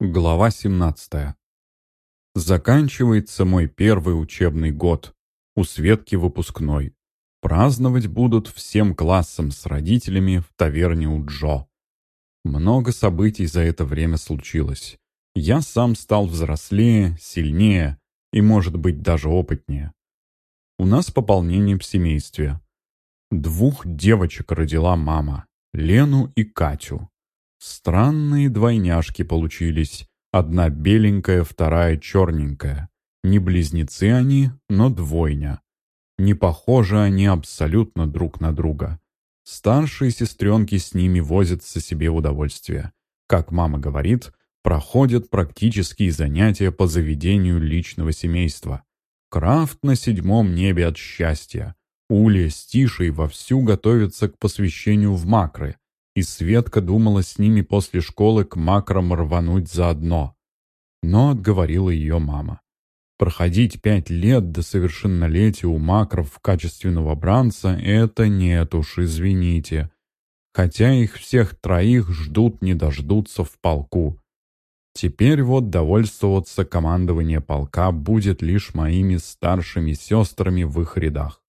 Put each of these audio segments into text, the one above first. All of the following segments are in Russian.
Глава 17. Заканчивается мой первый учебный год. У Светки выпускной. Праздновать будут всем классом с родителями в таверне у Джо. Много событий за это время случилось. Я сам стал взрослее, сильнее и, может быть, даже опытнее. У нас пополнение в семействе. Двух девочек родила мама, Лену и Катю. Странные двойняшки получились. Одна беленькая, вторая черненькая. Не близнецы они, но двойня. Не похожи они абсолютно друг на друга. Старшие сестренки с ними возятся себе удовольствие. Как мама говорит, проходят практические занятия по заведению личного семейства. Крафт на седьмом небе от счастья. Уля с Тишей вовсю готовятся к посвящению в макры – и Светка думала с ними после школы к макрам рвануть заодно. Но отговорила ее мама. Проходить пять лет до совершеннолетия у макров в качестве новобранца — это нет уж, извините. Хотя их всех троих ждут не дождутся в полку. Теперь вот довольствоваться командование полка будет лишь моими старшими сестрами в их рядах.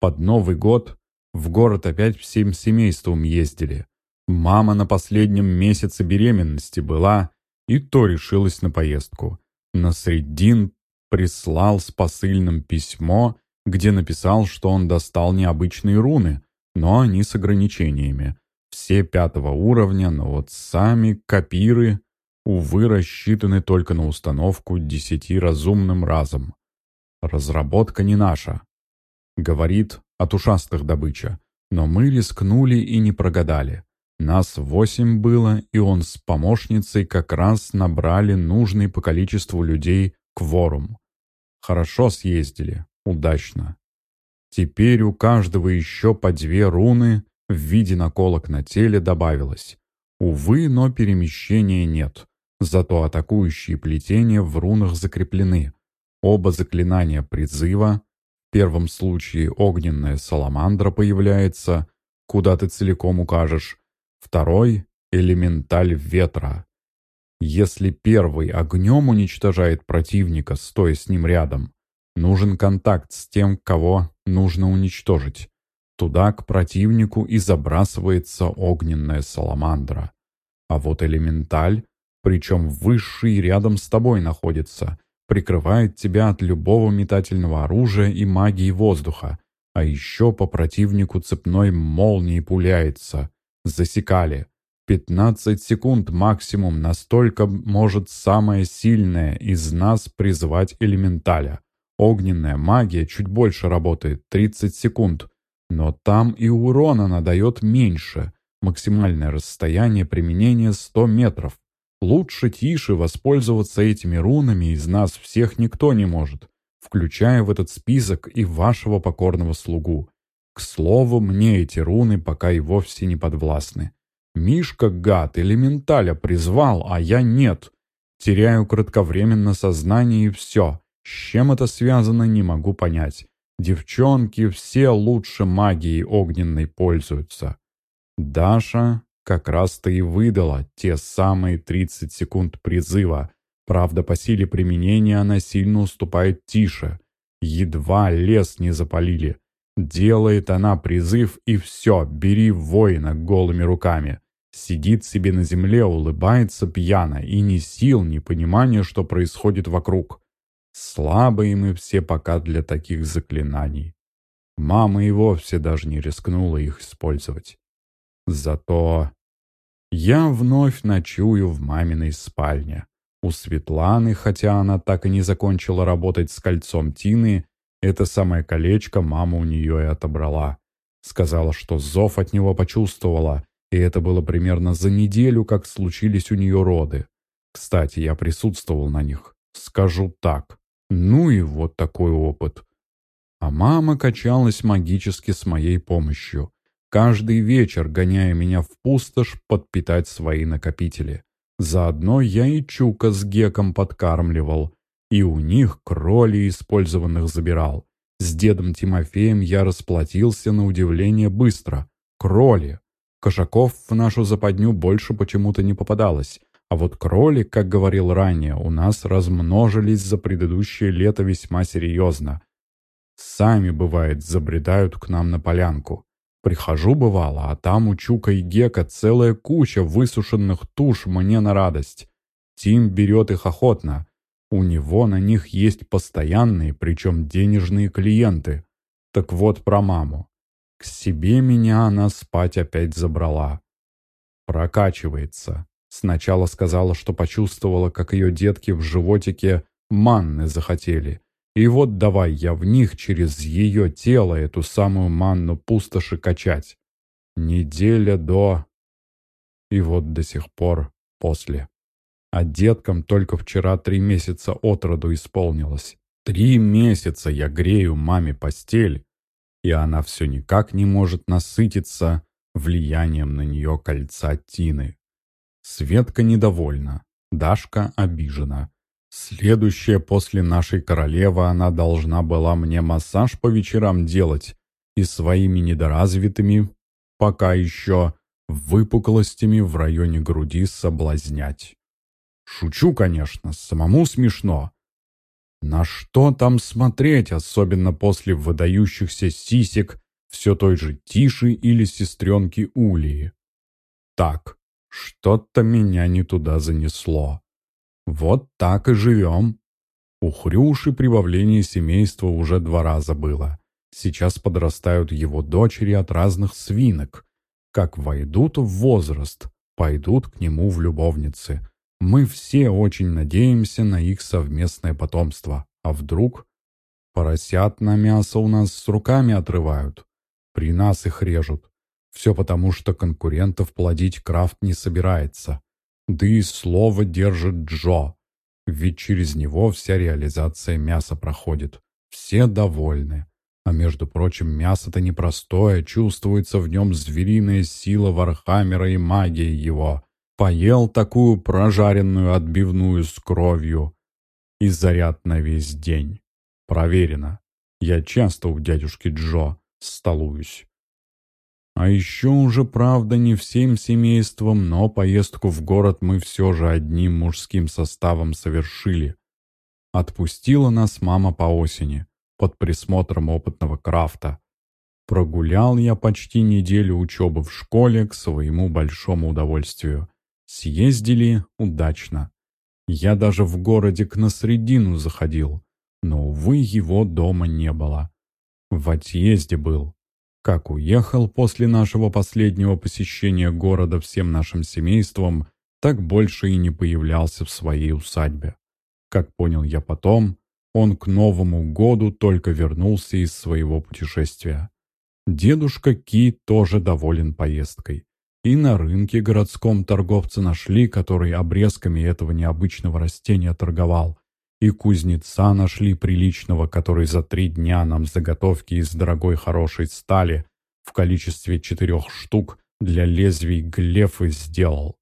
Под Новый год в город опять всем семейством ездили. Мама на последнем месяце беременности была, и то решилась на поездку. Насреддин прислал с посыльным письмо, где написал, что он достал необычные руны, но они с ограничениями. Все пятого уровня, но вот сами копиры, увы, рассчитаны только на установку десяти разумным разом. Разработка не наша. Говорит, от ушастых добыча. Но мы рискнули и не прогадали. Нас восемь было, и он с помощницей как раз набрали нужный по количеству людей кворум. Хорошо съездили, удачно. Теперь у каждого еще по две руны в виде наколок на теле добавилось. Увы, но перемещения нет. Зато атакующие плетения в рунах закреплены. Оба заклинания призыва в первом случае огненная саламандра появляется, куда ты целиком укажешь. Второй — элементаль ветра. Если первый огнем уничтожает противника, стоя с ним рядом, нужен контакт с тем, кого нужно уничтожить. Туда к противнику и забрасывается огненная саламандра. А вот элементаль, причем высший рядом с тобой находится, прикрывает тебя от любого метательного оружия и магии воздуха, а еще по противнику цепной молнией пуляется. Засекали. 15 секунд максимум, настолько может самая сильная из нас призвать элементаля. Огненная магия чуть больше работает, 30 секунд. Но там и урона она дает меньше. Максимальное расстояние применения 100 метров. Лучше тише воспользоваться этими рунами из нас всех никто не может, включая в этот список и вашего покорного слугу. К слову, мне эти руны пока и вовсе не подвластны. Мишка, гад, элементаля призвал, а я нет. Теряю кратковременно сознание и все. С чем это связано, не могу понять. Девчонки все лучше магией огненной пользуются. Даша как раз-то и выдала те самые 30 секунд призыва. Правда, по силе применения она сильно уступает тише. Едва лес не запалили. Делает она призыв и все, бери воина голыми руками. Сидит себе на земле, улыбается пьяно, и ни сил, ни понимания, что происходит вокруг. Слабые мы все пока для таких заклинаний. Мама и вовсе даже не рискнула их использовать. Зато я вновь ночую в маминой спальне. У Светланы, хотя она так и не закончила работать с кольцом Тины, это самое колечко мама у нее и отобрала. Сказала, что зов от него почувствовала, и это было примерно за неделю, как случились у нее роды. Кстати, я присутствовал на них. Скажу так. Ну и вот такой опыт. А мама качалась магически с моей помощью каждый вечер гоняя меня в пустошь подпитать свои накопители. Заодно я и Чука с Геком подкармливал, и у них кроли использованных забирал. С дедом Тимофеем я расплатился на удивление быстро. Кроли. Кошаков в нашу западню больше почему-то не попадалось, А вот кролик, как говорил ранее, у нас размножились за предыдущее лето весьма серьезно. Сами, бывает, забредают к нам на полянку. Прихожу, бывало, а там у Чука и Гека целая куча высушенных туш мне на радость. Тим берет их охотно. У него на них есть постоянные, причем денежные клиенты. Так вот про маму. К себе меня она спать опять забрала. Прокачивается. Сначала сказала, что почувствовала, как ее детки в животике манны захотели. И вот давай я в них через ее тело эту самую манну пустоши качать. Неделя до... И вот до сих пор после. А деткам только вчера три месяца от роду исполнилось. Три месяца я грею маме постель, и она все никак не может насытиться влиянием на нее кольца Тины. Светка недовольна, Дашка обижена. Следующая после нашей королевы она должна была мне массаж по вечерам делать и своими недоразвитыми, пока еще, выпуклостями в районе груди соблазнять. Шучу, конечно, самому смешно. На что там смотреть, особенно после выдающихся сисек все той же Тиши или сестренки Улии? Так, что-то меня не туда занесло. Вот так и живем. У Хрюши прибавление семейства уже два раза было. Сейчас подрастают его дочери от разных свинок. Как войдут в возраст, пойдут к нему в любовницы. Мы все очень надеемся на их совместное потомство. А вдруг поросят на мясо у нас с руками отрывают? При нас их режут. Все потому, что конкурентов плодить Крафт не собирается. Да и слово держит Джо. Ведь через него вся реализация мяса проходит. Все довольны. А между прочим, мясо-то непростое, чувствуется в нем звериная сила Вархаммера и магия его. Поел такую прожаренную отбивную с кровью. И заряд на весь день. Проверено. Я часто у дядюшки Джо столуюсь. А еще уже, правда, не всем семейством, но поездку в город мы все же одним мужским составом совершили. Отпустила нас мама по осени, под присмотром опытного крафта. Прогулял я почти неделю учебы в школе к своему большому удовольствию. Съездили удачно. Я даже в городе к Насредину заходил, но, увы, его дома не было. В отъезде был. Как уехал после нашего последнего посещения города всем нашим семейством, так больше и не появлялся в своей усадьбе. Как понял я потом, он к Новому году только вернулся из своего путешествия. Дедушка Ки тоже доволен поездкой. И на рынке городском торговца нашли, который обрезками этого необычного растения торговал. И кузнеца нашли приличного, который за три дня нам заготовки из дорогой хорошей стали в количестве четырех штук для лезвий глефы сделал.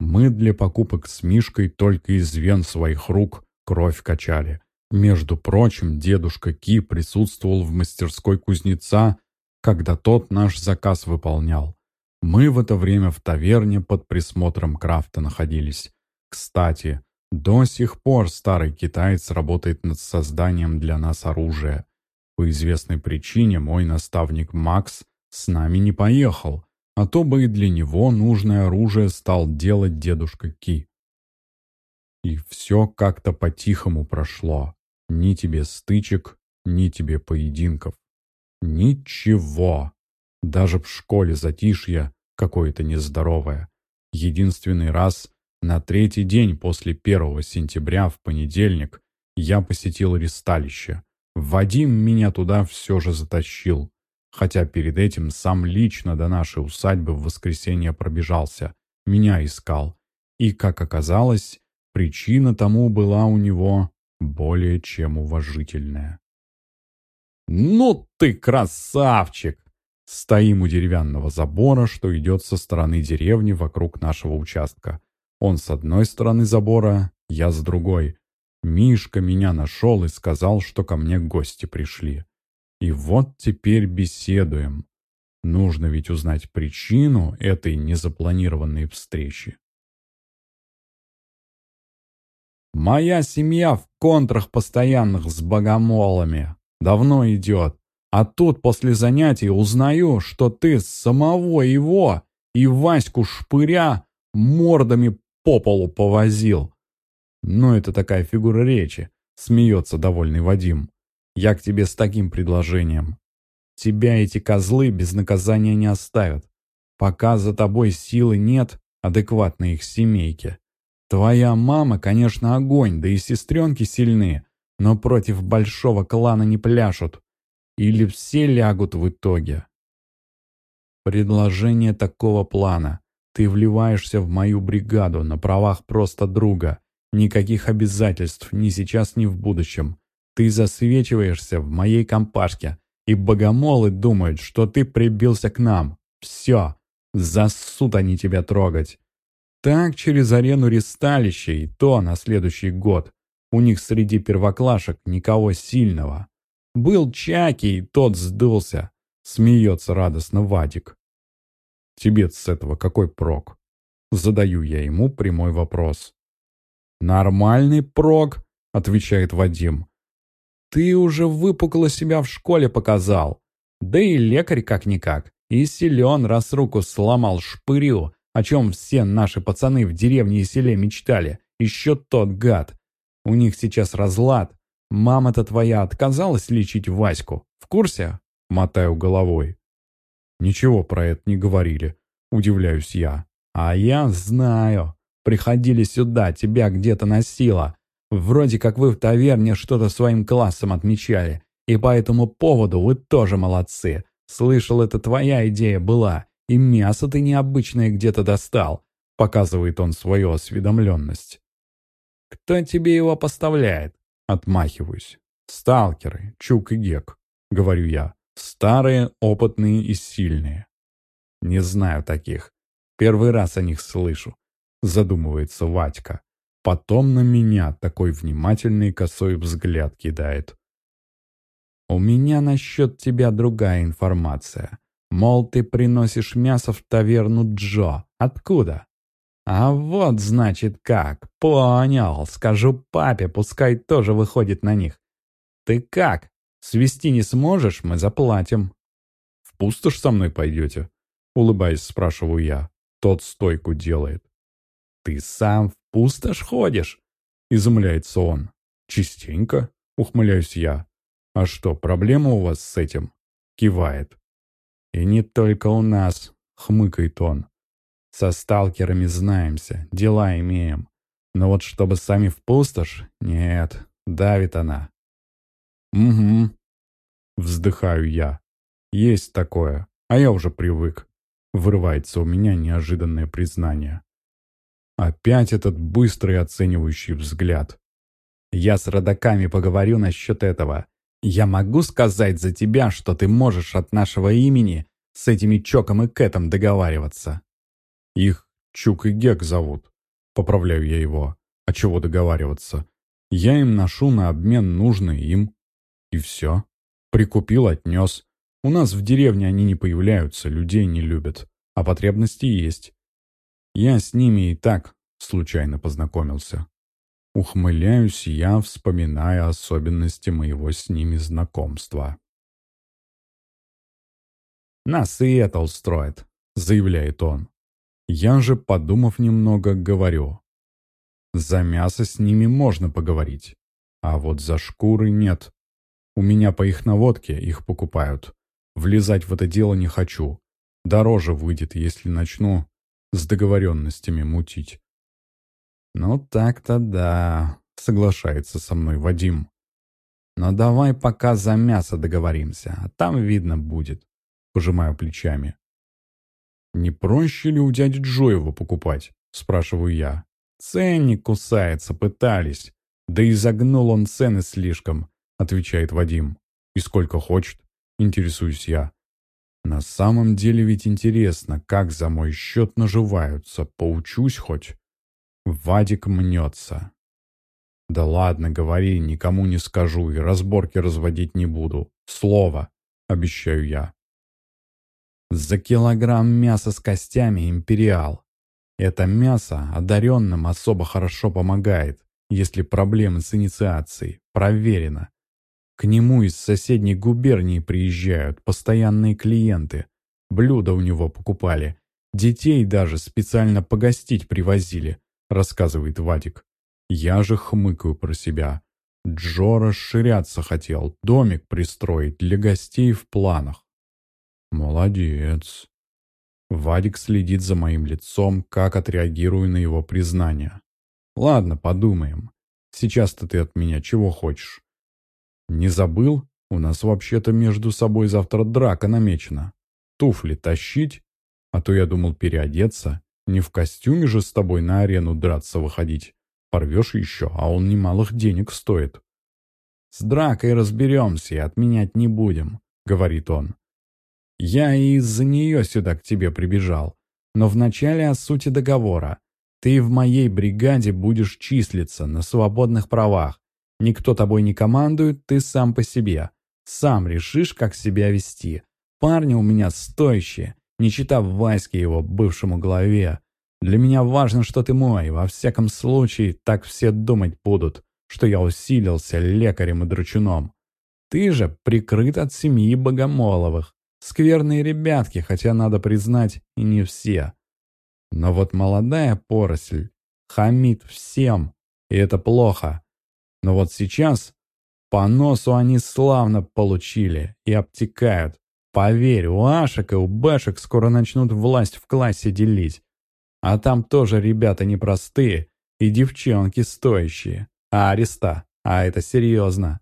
Мы для покупок с Мишкой только из вен своих рук кровь качали. Между прочим, дедушка Ки присутствовал в мастерской кузнеца, когда тот наш заказ выполнял. Мы в это время в таверне под присмотром Крафта находились. Кстати, до сих пор старый китаец работает над созданием для нас оружия. По известной причине мой наставник Макс с нами не поехал, а то бы и для него нужное оружие стал делать дедушка Ки. И все как-то по-тихому прошло. Ни тебе стычек, ни тебе поединков. Ничего. Даже в школе затишье какое-то нездоровое. Единственный раз на третий день после первого сентября в понедельник я посетил ресталище. Вадим меня туда все же затащил, хотя перед этим сам лично до нашей усадьбы в воскресенье пробежался, меня искал. И, как оказалось, причина тому была у него более чем уважительная. «Ну ты красавчик!» Стоим у деревянного забора, что идет со стороны деревни вокруг нашего участка. Он с одной стороны забора, я с другой. Мишка меня нашел и сказал, что ко мне гости пришли. И вот теперь беседуем. Нужно ведь узнать причину этой незапланированной встречи. Моя семья в контрах постоянных с богомолами. Давно идет. А тут после занятий узнаю, что ты самого его и Ваську Шпыря мордами по полу повозил. Ну, это такая фигура речи, смеется довольный Вадим. Я к тебе с таким предложением. Тебя эти козлы без наказания не оставят. Пока за тобой силы нет, адекватной их семейке. Твоя мама, конечно, огонь, да и сестренки сильны, но против большого клана не пляшут. Или все лягут в итоге. Предложение такого плана. Ты вливаешься в мою бригаду на правах просто друга. Никаких обязательств ни сейчас, ни в будущем. Ты засвечиваешься в моей компашке, и богомолы думают, что ты прибился к нам. Все, засут они тебя трогать. Так через арену ресталища и то на следующий год. У них среди первоклашек никого сильного. Был Чаки, и тот сдулся. Смеется радостно Вадик. тебе с этого какой прок? Задаю я ему прямой вопрос. «Нормальный прок», — отвечает Вадим. «Ты уже выпукло себя в школе показал. Да и лекарь как-никак. И силен, раз руку сломал шпырю, о чем все наши пацаны в деревне и селе мечтали. Еще тот гад. У них сейчас разлад, Мама-то твоя отказалась лечить Ваську. В курсе?» Мотаю головой. «Ничего про это не говорили», — удивляюсь я. «А я знаю. Приходили сюда, тебя где-то носило. Вроде как вы в таверне что-то своим классом отмечали. И по этому поводу вы тоже молодцы. Слышал, это твоя идея была. И мясо ты необычное где-то достал», — показывает он свою осведомленность. «Кто тебе его поставляет?» Отмахиваюсь. «Сталкеры, Чук и Гек», — говорю я. «Старые, опытные и сильные». «Не знаю таких. Первый раз о них слышу», — задумывается Ватька. Потом на меня такой внимательный косой взгляд кидает. «У меня насчет тебя другая информация. Мол, ты приносишь мясо в таверну Джо. Откуда?» «А вот, значит, как. Понял. Скажу папе, пускай тоже выходит на них. Ты как? Свести не сможешь, мы заплатим». «В пустошь со мной пойдете?» Улыбаясь, спрашиваю я. Тот стойку делает. «Ты сам в пустошь ходишь?» Изумляется он. «Частенько?» Ухмыляюсь я. «А что, проблема у вас с этим?» Кивает. «И не только у нас», — хмыкает он. Со сталкерами знаемся, дела имеем. Но вот чтобы сами в пустошь, нет, давит она. Угу. Вздыхаю я. Есть такое, а я уже привык. Вырывается у меня неожиданное признание. Опять этот быстрый оценивающий взгляд. Я с родаками поговорю насчет этого. Я могу сказать за тебя, что ты можешь от нашего имени с этими Чоком и Кэтом договариваться. Их Чук и Гек зовут. Поправляю я его. А чего договариваться? Я им ношу на обмен нужное им. И все. Прикупил, отнес. У нас в деревне они не появляются, людей не любят. А потребности есть. Я с ними и так случайно познакомился. Ухмыляюсь я, вспоминая особенности моего с ними знакомства. «Нас и это устроит», — заявляет он. Я же, подумав немного, говорю. За мясо с ними можно поговорить, а вот за шкуры нет. У меня по их наводке их покупают. Влезать в это дело не хочу. Дороже выйдет, если начну с договоренностями мутить. «Ну так-то да», — соглашается со мной Вадим. «Но давай пока за мясо договоримся, а там видно будет», — пожимаю плечами. «Не проще ли у дяди Джо его покупать?» – спрашиваю я. «Ценник кусается, пытались. Да и загнул он цены слишком», – отвечает Вадим. «И сколько хочет?» – интересуюсь я. «На самом деле ведь интересно, как за мой счет наживаются. Поучусь хоть?» Вадик мнется. «Да ладно, говори, никому не скажу и разборки разводить не буду. Слово!» – обещаю я. За килограмм мяса с костями империал. Это мясо одаренным особо хорошо помогает. если проблемы с инициацией. Проверено. К нему из соседней губернии приезжают постоянные клиенты. Блюда у него покупали. Детей даже специально погостить привозили, рассказывает Вадик. Я же хмыкаю про себя. Джо расширяться хотел, домик пристроить для гостей в планах. Молодец. Вадик следит за моим лицом, как отреагирую на его признание. Ладно, подумаем. Сейчас-то ты от меня чего хочешь? Не забыл? У нас вообще-то между собой завтра драка намечена. Туфли тащить? А то я думал переодеться. Не в костюме же с тобой на арену драться выходить. Порвешь еще, а он немалых денег стоит. «С дракой разберемся и отменять не будем», — говорит он. «Я и из-за нее сюда к тебе прибежал. Но вначале о сути договора. Ты в моей бригаде будешь числиться на свободных правах. Никто тобой не командует, ты сам по себе. Сам решишь, как себя вести. Парни у меня стоящие, не читав Ваське его бывшему главе. Для меня важно, что ты мой. Во всяком случае, так все думать будут, что я усилился лекарем и драчуном. Ты же прикрыт от семьи Богомоловых. Скверные ребятки, хотя, надо признать, и не все. Но вот молодая поросль хамит всем, и это плохо. Но вот сейчас по носу они славно получили и обтекают. Поверь, у Ашек и у Бэшек скоро начнут власть в классе делить. А там тоже ребята непростые и девчонки стоящие. А ареста, а это серьезно.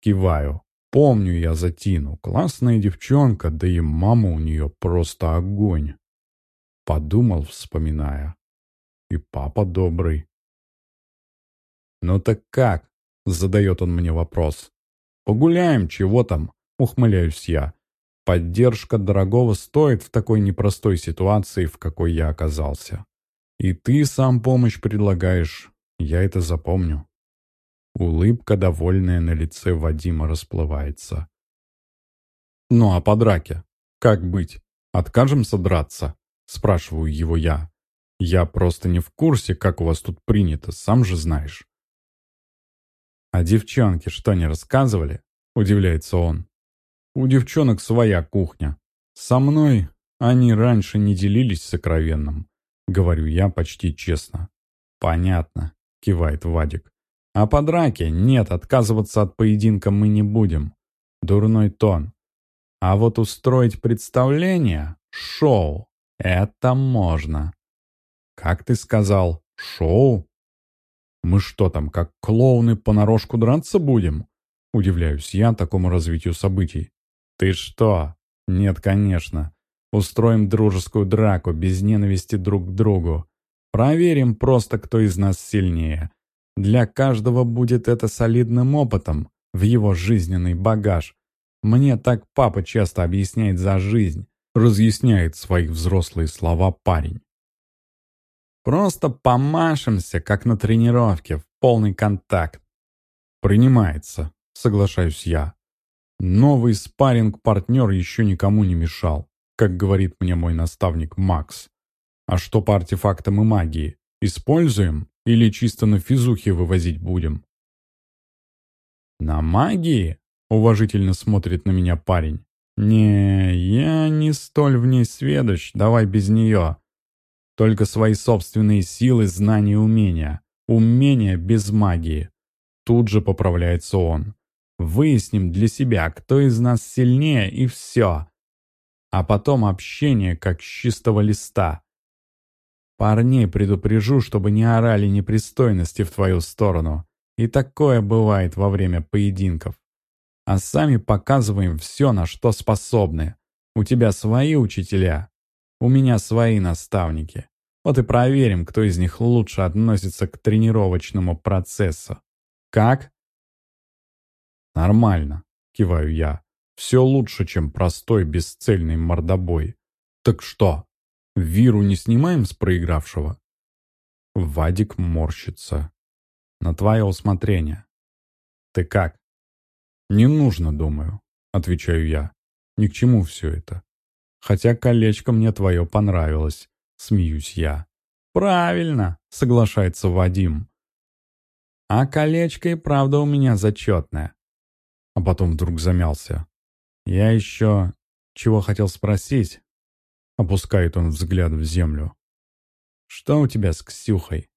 Киваю. Помню я за Тину. Классная девчонка, да и мама у нее просто огонь. Подумал, вспоминая. И папа добрый. «Ну так как?» — задает он мне вопрос. «Погуляем, чего там?» — ухмыляюсь я. Поддержка дорогого стоит в такой непростой ситуации, в какой я оказался. И ты сам помощь предлагаешь, я это запомню. Улыбка, довольная на лице Вадима, расплывается. «Ну а по драке? Как быть? Откажемся драться?» Спрашиваю его я. «Я просто не в курсе, как у вас тут принято, сам же знаешь». «А девчонки что, не рассказывали?» Удивляется он. У девчонок своя кухня. Со мной они раньше не делились сокровенным. Говорю я почти честно. Понятно, кивает Вадик. А по драке нет, отказываться от поединка мы не будем. Дурной тон. А вот устроить представление, шоу, это можно. Как ты сказал, шоу? Мы что там, как клоуны понарошку драться будем? Удивляюсь я такому развитию событий. «Ты что?» «Нет, конечно. Устроим дружескую драку, без ненависти друг к другу. Проверим просто, кто из нас сильнее. Для каждого будет это солидным опытом в его жизненный багаж. Мне так папа часто объясняет за жизнь, разъясняет свои взрослые слова парень. Просто помашемся, как на тренировке, в полный контакт. Принимается, соглашаюсь я. Новый спарринг-партнер еще никому не мешал, как говорит мне мой наставник Макс. А что по артефактам и магии? Используем или чисто на физухе вывозить будем? На магии? Уважительно смотрит на меня парень. Не, я не столь в ней сведущ, давай без нее. Только свои собственные силы, знания и умения. Умения без магии. Тут же поправляется он. Выясним для себя, кто из нас сильнее, и все. А потом общение, как с чистого листа. Парней предупрежу, чтобы не орали непристойности в твою сторону. И такое бывает во время поединков. А сами показываем все, на что способны. У тебя свои учителя, у меня свои наставники. Вот и проверим, кто из них лучше относится к тренировочному процессу. Как? «Нормально», — киваю я. «Все лучше, чем простой бесцельный мордобой. Так что, виру не снимаем с проигравшего?» Вадик морщится. «На твое усмотрение». «Ты как?» «Не нужно, думаю», — отвечаю я. «Ни к чему все это. Хотя колечко мне твое понравилось», — смеюсь я. «Правильно», — соглашается Вадим. А колечко и правда у меня зачетное. А потом вдруг замялся. Я еще чего хотел спросить? Опускает он взгляд в землю. Что у тебя с Ксюхой?